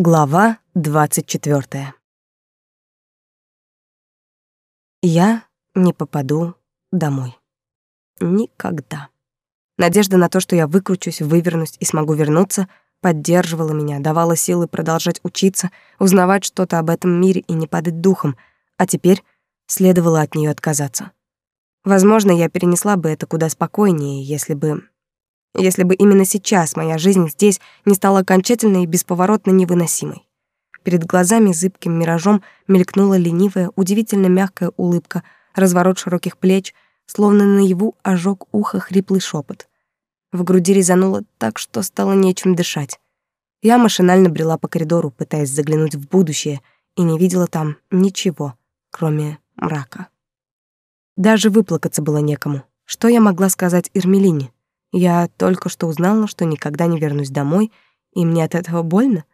Глава 24. Я не попаду домой. Никогда. Надежда на то, что я выкручусь, вывернусь и смогу вернуться, поддерживала меня, давала силы продолжать учиться, узнавать что-то об этом мире и не падать духом, а теперь следовало от нее отказаться. Возможно, я перенесла бы это куда спокойнее, если бы если бы именно сейчас моя жизнь здесь не стала окончательно и бесповоротно невыносимой. Перед глазами зыбким миражом мелькнула ленивая, удивительно мягкая улыбка, разворот широких плеч, словно наяву ожог ухо хриплый шепот. В груди резануло так, что стало нечем дышать. Я машинально брела по коридору, пытаясь заглянуть в будущее, и не видела там ничего, кроме мрака. Даже выплакаться было некому. Что я могла сказать Ирмелине? Я только что узнала, что никогда не вернусь домой, и мне от этого больно.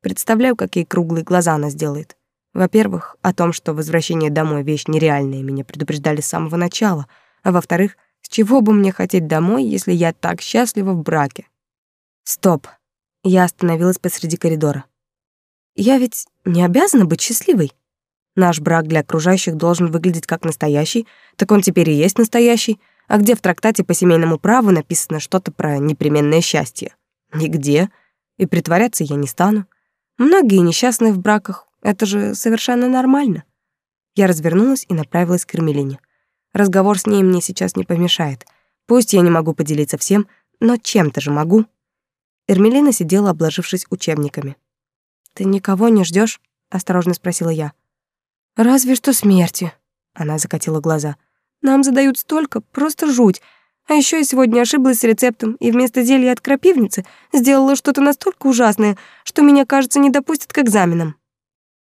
Представляю, какие круглые глаза она сделает. Во-первых, о том, что возвращение домой — вещь нереальная, меня предупреждали с самого начала. А во-вторых, с чего бы мне хотеть домой, если я так счастлива в браке? Стоп. Я остановилась посреди коридора. Я ведь не обязана быть счастливой. Наш брак для окружающих должен выглядеть как настоящий, так он теперь и есть настоящий. А где в трактате по семейному праву написано что-то про непременное счастье? Нигде. И притворяться я не стану. Многие несчастные в браках. Это же совершенно нормально. Я развернулась и направилась к Эрмелине. Разговор с ней мне сейчас не помешает. Пусть я не могу поделиться всем, но чем-то же могу. Эрмелина сидела, обложившись учебниками. «Ты никого не ждешь? осторожно спросила я. «Разве что смерти», — она закатила глаза. Нам задают столько, просто жуть. А еще я сегодня ошиблась с рецептом и вместо зелья от крапивницы сделала что-то настолько ужасное, что меня, кажется, не допустят к экзаменам.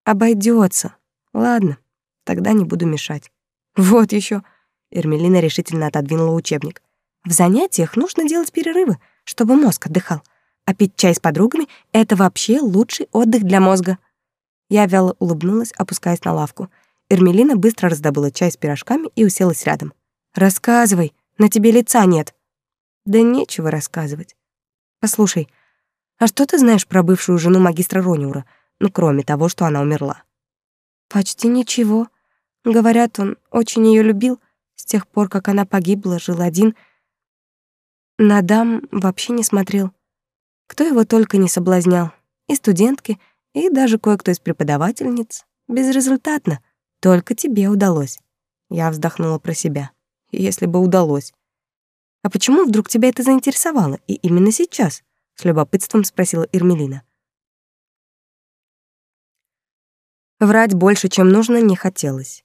Обойдется. Ладно, тогда не буду мешать. Вот еще. Эрмелина решительно отодвинула учебник. В занятиях нужно делать перерывы, чтобы мозг отдыхал. А пить чай с подругами — это вообще лучший отдых для мозга. Я вяло улыбнулась, опускаясь на лавку — Эрмелина быстро раздобыла чай с пирожками и уселась рядом. «Рассказывай, на тебе лица нет». «Да нечего рассказывать. Послушай, а что ты знаешь про бывшую жену магистра Рониура, ну, кроме того, что она умерла?» «Почти ничего. Говорят, он очень ее любил. С тех пор, как она погибла, жил один. На дам вообще не смотрел. Кто его только не соблазнял. И студентки, и даже кое-кто из преподавательниц. Безрезультатно. Только тебе удалось. Я вздохнула про себя. Если бы удалось. А почему вдруг тебя это заинтересовало? И именно сейчас? С любопытством спросила Ирмелина. Врать больше, чем нужно, не хотелось.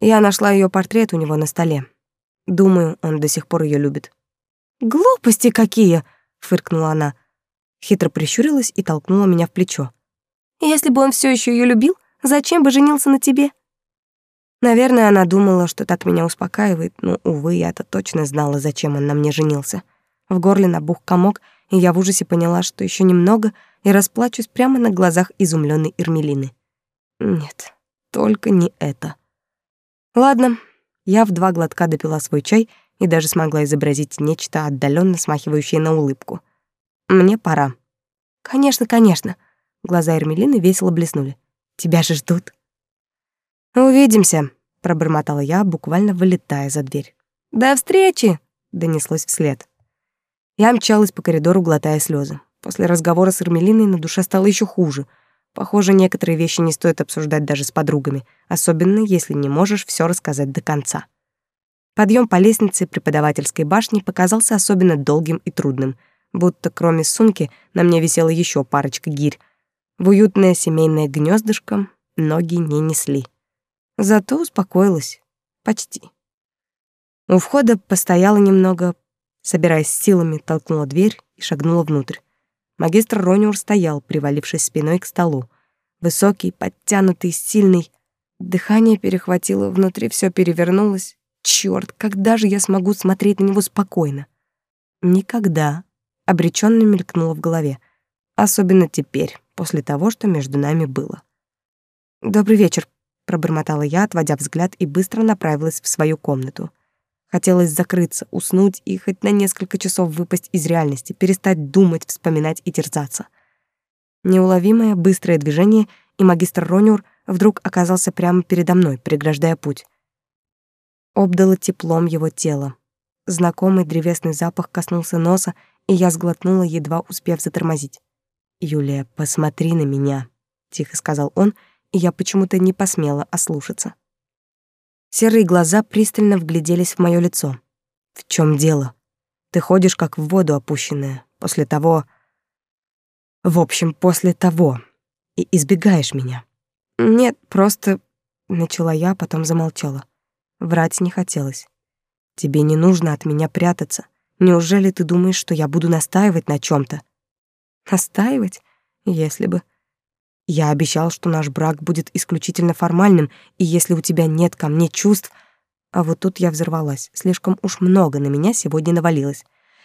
Я нашла ее портрет у него на столе. Думаю, он до сих пор ее любит. «Глупости какие!» — фыркнула она. Хитро прищурилась и толкнула меня в плечо. «Если бы он все еще ее любил, зачем бы женился на тебе?» Наверное, она думала, что так меня успокаивает, но, увы, я-то точно знала, зачем он на мне женился. В горле набух комок, и я в ужасе поняла, что еще немного и расплачусь прямо на глазах изумленной Эрмелины. Нет, только не это. Ладно, я в два глотка допила свой чай и даже смогла изобразить нечто отдаленно смахивающее на улыбку. Мне пора. Конечно, конечно. Глаза Эрмелины весело блеснули. Тебя же ждут. «Увидимся», — пробормотала я, буквально вылетая за дверь. «До встречи!» — донеслось вслед. Я мчалась по коридору, глотая слезы. После разговора с Эрмелиной на душе стало еще хуже. Похоже, некоторые вещи не стоит обсуждать даже с подругами, особенно если не можешь все рассказать до конца. Подъем по лестнице преподавательской башни показался особенно долгим и трудным, будто кроме сумки на мне висела еще парочка гирь. В уютное семейное гнездышко ноги не несли. Зато успокоилась. Почти. У входа постояла немного, собираясь силами, толкнула дверь и шагнула внутрь. Магистр Рониур стоял, привалившись спиной к столу. Высокий, подтянутый, сильный. Дыхание перехватило, внутри все перевернулось. Чёрт, когда же я смогу смотреть на него спокойно? Никогда. Обречённо мелькнуло в голове. Особенно теперь, после того, что между нами было. «Добрый вечер, пробормотала я, отводя взгляд и быстро направилась в свою комнату. Хотелось закрыться, уснуть и хоть на несколько часов выпасть из реальности, перестать думать, вспоминать и терзаться. Неуловимое быстрое движение, и магистр Ронюр вдруг оказался прямо передо мной, преграждая путь. Обдало теплом его тело. Знакомый древесный запах коснулся носа, и я сглотнула, едва успев затормозить. «Юлия, посмотри на меня», — тихо сказал он, я почему-то не посмела ослушаться. Серые глаза пристально вгляделись в моё лицо. «В чём дело? Ты ходишь как в воду опущенная, после того... В общем, после того. И избегаешь меня». «Нет, просто...» — начала я, потом замолчала. Врать не хотелось. «Тебе не нужно от меня прятаться. Неужели ты думаешь, что я буду настаивать на чём то Настаивать? Если бы. Я обещал, что наш брак будет исключительно формальным, и если у тебя нет ко мне чувств... А вот тут я взорвалась. Слишком уж много на меня сегодня навалилось.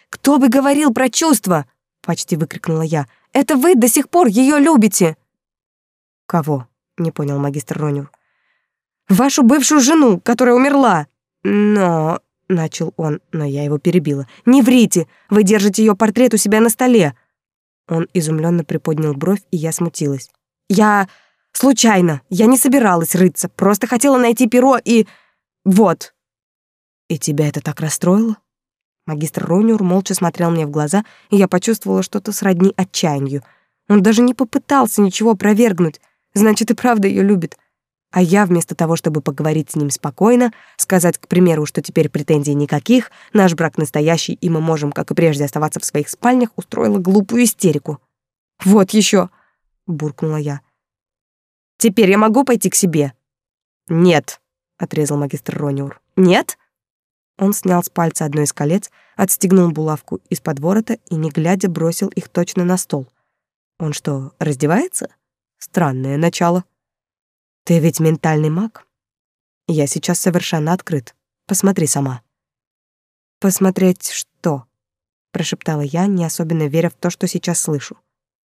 «Кто бы говорил про чувства?» — почти выкрикнула я. «Это вы до сих пор ее любите!» «Кого?» — не понял магистр Ронюр. «Вашу бывшую жену, которая умерла!» «Но...» — начал он, но я его перебила. «Не врите! Вы держите ее портрет у себя на столе!» Он изумленно приподнял бровь, и я смутилась. «Я... случайно. Я не собиралась рыться. Просто хотела найти перо и... вот». «И тебя это так расстроило?» Магистр Ронюр молча смотрел мне в глаза, и я почувствовала что-то сродни отчаянию. Он даже не попытался ничего опровергнуть. Значит, и правда ее любит. А я вместо того, чтобы поговорить с ним спокойно, сказать, к примеру, что теперь претензий никаких, наш брак настоящий, и мы можем, как и прежде, оставаться в своих спальнях, устроила глупую истерику. «Вот еще, буркнула я. «Теперь я могу пойти к себе?» «Нет», — отрезал магистр Рониур. «Нет?» Он снял с пальца одно из колец, отстегнул булавку из-под ворота и, не глядя, бросил их точно на стол. «Он что, раздевается? Странное начало». Ты ведь ментальный маг. Я сейчас совершенно открыт. Посмотри сама. Посмотреть что? прошептала я, не особенно веря в то, что сейчас слышу.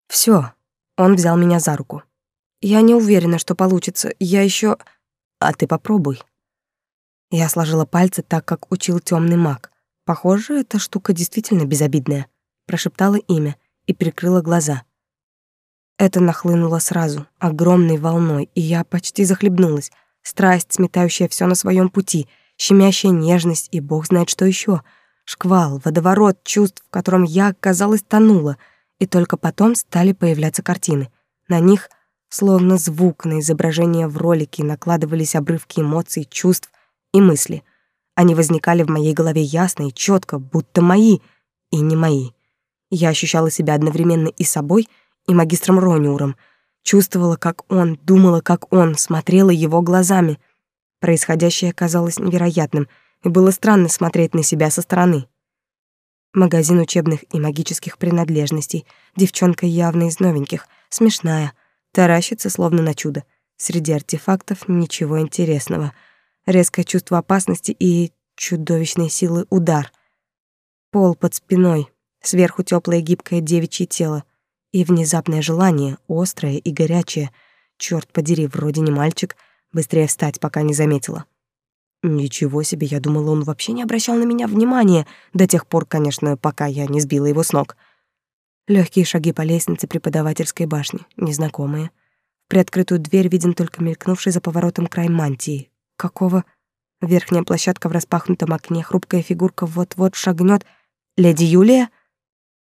Все. Он взял меня за руку. Я не уверена, что получится. Я еще А ты попробуй. Я сложила пальцы так, как учил темный маг. Похоже, эта штука действительно безобидная, прошептала имя и прикрыла глаза. Это нахлынуло сразу, огромной волной, и я почти захлебнулась. Страсть, сметающая все на своем пути, щемящая нежность и бог знает что еще. Шквал, водоворот чувств, в котором я, казалось, тонула. И только потом стали появляться картины. На них, словно звук на изображение в ролике, накладывались обрывки эмоций, чувств и мысли. Они возникали в моей голове ясно и четко, будто мои и не мои. Я ощущала себя одновременно и собой — и магистром Рониуром. Чувствовала, как он, думала, как он, смотрела его глазами. Происходящее казалось невероятным, и было странно смотреть на себя со стороны. Магазин учебных и магических принадлежностей. Девчонка явно из новеньких, смешная, таращится словно на чудо. Среди артефактов ничего интересного. Резкое чувство опасности и чудовищной силы удар. Пол под спиной, сверху теплое гибкое девичье тело — и внезапное желание, острое и горячее. Чёрт подери, вроде не мальчик, быстрее встать, пока не заметила. Ничего себе, я думала, он вообще не обращал на меня внимания, до тех пор, конечно, пока я не сбила его с ног. Легкие шаги по лестнице преподавательской башни, незнакомые. В приоткрытую дверь виден только мелькнувший за поворотом край мантии. Какого? Верхняя площадка в распахнутом окне, хрупкая фигурка вот-вот шагнет. Леди Юлия?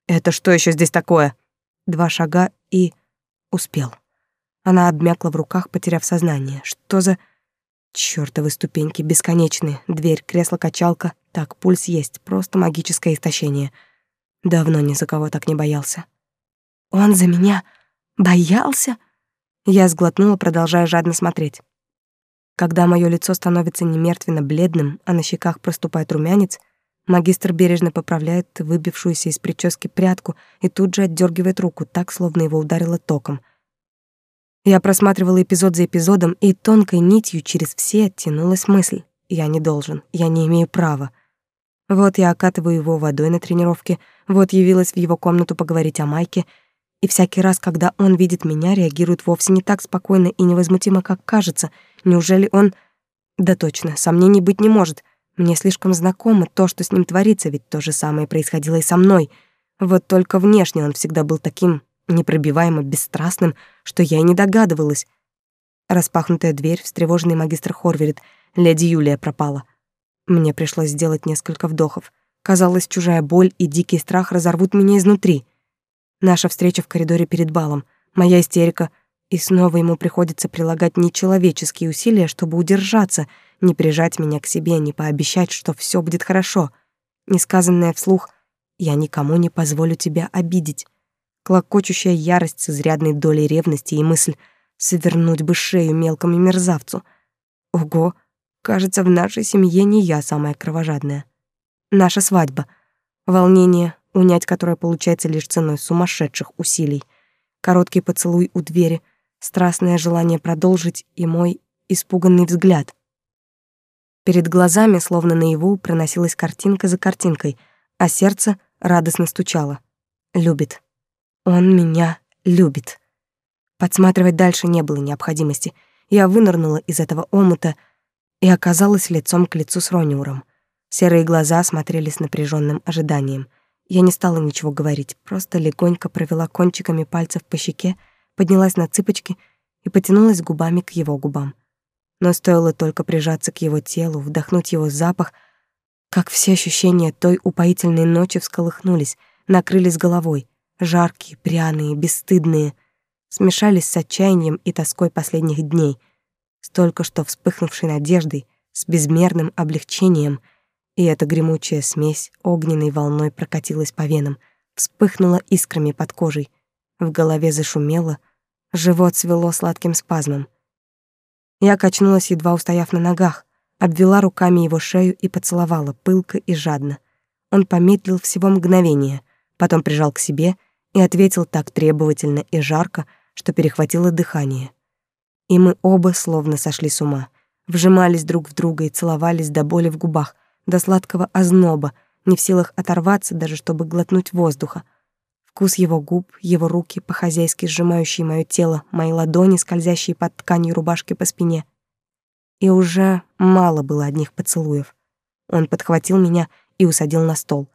Это что еще здесь такое? Два шага и... успел. Она обмякла в руках, потеряв сознание. Что за... Чёртовы ступеньки бесконечные. Дверь, кресло-качалка. Так, пульс есть. Просто магическое истощение. Давно ни за кого так не боялся. Он за меня боялся? Я сглотнула, продолжая жадно смотреть. Когда моё лицо становится немертвенно бледным, а на щеках проступает румянец, Магистр бережно поправляет выбившуюся из прически прядку и тут же отдергивает руку, так, словно его ударило током. Я просматривала эпизод за эпизодом, и тонкой нитью через все тянулась мысль. Я не должен, я не имею права. Вот я окатываю его водой на тренировке, вот явилась в его комнату поговорить о Майке, и всякий раз, когда он видит меня, реагирует вовсе не так спокойно и невозмутимо, как кажется. Неужели он... Да точно, сомнений быть не может. Мне слишком знакомо то, что с ним творится, ведь то же самое происходило и со мной. Вот только внешне он всегда был таким непробиваемо бесстрастным, что я и не догадывалась. Распахнутая дверь, встревоженный магистр Хорверит, леди Юлия пропала. Мне пришлось сделать несколько вдохов. Казалось, чужая боль и дикий страх разорвут меня изнутри. Наша встреча в коридоре перед балом, моя истерика, и снова ему приходится прилагать нечеловеческие усилия, чтобы удержаться, не прижать меня к себе, не пообещать, что все будет хорошо. Несказанное вслух «я никому не позволю тебя обидеть». Клокочущая ярость с изрядной долей ревности и мысль «свернуть бы шею мелкому мерзавцу». Ого, кажется, в нашей семье не я самая кровожадная. Наша свадьба. Волнение, унять которое получается лишь ценой сумасшедших усилий. Короткий поцелуй у двери, страстное желание продолжить и мой испуганный взгляд. Перед глазами, словно наяву, проносилась картинка за картинкой, а сердце радостно стучало. Любит. Он меня любит. Подсматривать дальше не было необходимости. Я вынырнула из этого омута и оказалась лицом к лицу с Рониуром. Серые глаза смотрели с напряженным ожиданием. Я не стала ничего говорить, просто легонько провела кончиками пальцев по щеке, поднялась на цыпочки и потянулась губами к его губам. Но стоило только прижаться к его телу, вдохнуть его запах, как все ощущения той упоительной ночи всколыхнулись, накрылись головой, жаркие, пряные, бесстыдные, смешались с отчаянием и тоской последних дней, столько что вспыхнувшей надеждой, с безмерным облегчением, и эта гремучая смесь огненной волной прокатилась по венам, вспыхнула искрами под кожей, в голове зашумело — Живот свело сладким спазмом. Я качнулась, едва устояв на ногах, обвела руками его шею и поцеловала пылко и жадно. Он помедлил всего мгновение, потом прижал к себе и ответил так требовательно и жарко, что перехватило дыхание. И мы оба словно сошли с ума, вжимались друг в друга и целовались до боли в губах, до сладкого озноба, не в силах оторваться даже, чтобы глотнуть воздуха — Вкус его губ, его руки, по-хозяйски сжимающие моё тело, мои ладони, скользящие под тканью рубашки по спине. И уже мало было одних поцелуев. Он подхватил меня и усадил на стол.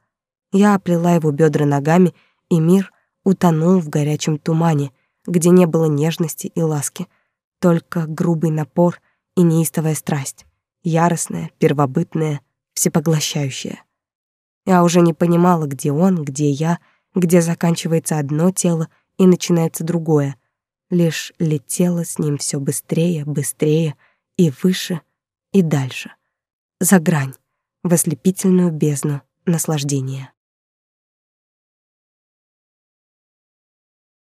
Я оплела его бедра ногами, и мир утонул в горячем тумане, где не было нежности и ласки, только грубый напор и неистовая страсть, яростная, первобытная, всепоглощающая. Я уже не понимала, где он, где я — где заканчивается одно тело и начинается другое. Лишь летело с ним все быстрее, быстрее и выше, и дальше. За грань, в ослепительную бездну наслаждения.